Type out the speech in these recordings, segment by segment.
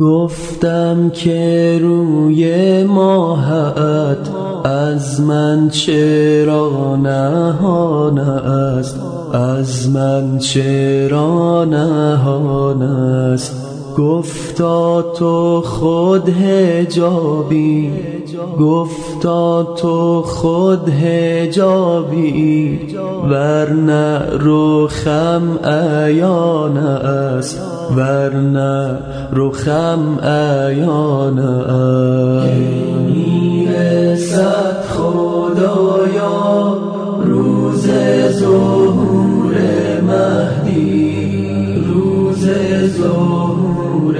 گفتم که روی ماهت از من چرا نهان است؟ از من چرا نهان است؟ گفتا تو خود هجابی گفتا تو خود هجابی ورنه رخم ایان است ورنه رخم ایان است. ظهور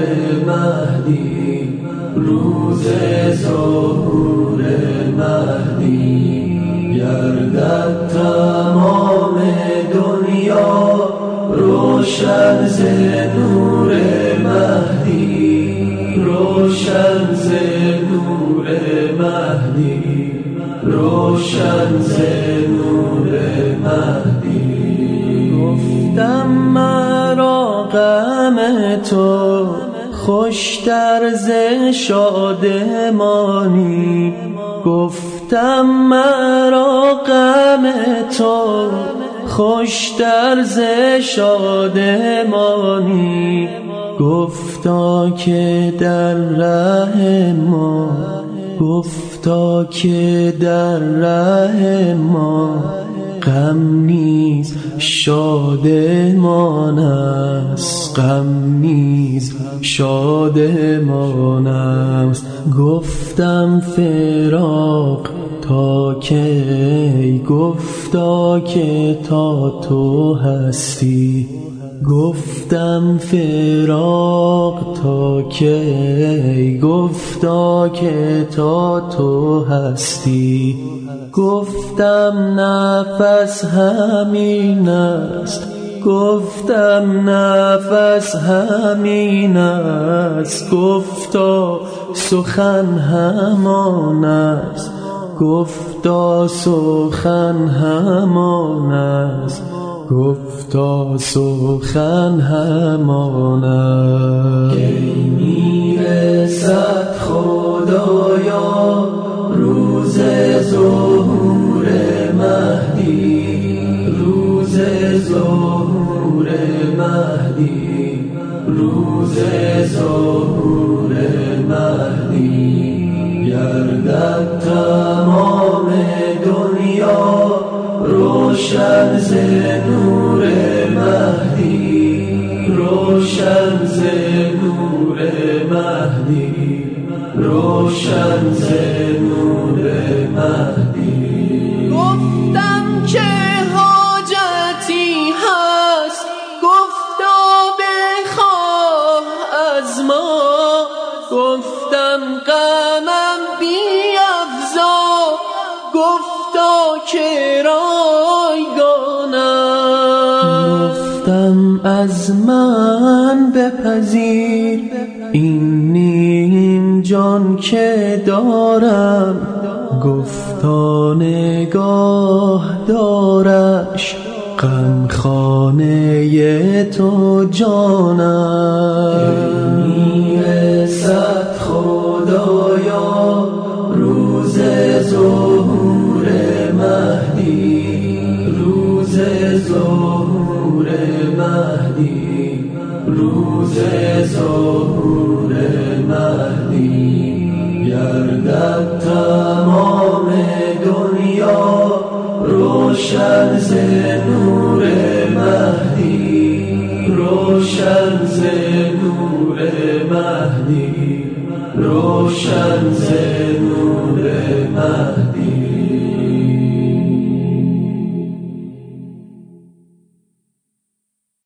مهدی روز ظهور مهدی. گردد تمام دنیا روشن ز نور خوشتر ز شادمانی گفتم مرا غم تو خوشتر ز شادمانی گفتا که در ره ما گفتا که در ره ما. غم نیز شادمان است. غم نیز شادمان است. گفتم فراق تا کی؟ گفتا که تا تو هستی. گفتم فراق تا کی گفتا که تا تو هستی. گفتم نفس همین است. گفتم نفس همین است. گفتا سخن همان است. گفتا سخن همان است. گفتا سخن همان کی می‌رسد خدایا روز ظهور مهدی. روز ظهور مهدی. روز ظهور مهدی. گردد روشن ز نور مهدی روشن ز نور مهدی روشن ز نور مهدی. گفتم چه حاجتی هست گفتا بخواه از ما. گفتم غمم بیفزا گفتا که من بپذیر. این نیم جان که دارم گفتا نگاه دارش غم خانه تو جانم. می‌رسد خدایا روز ظهور مهدی. روز ظهور مهدی. روز ظهور مهدی گردد تمام دنیا روشن ز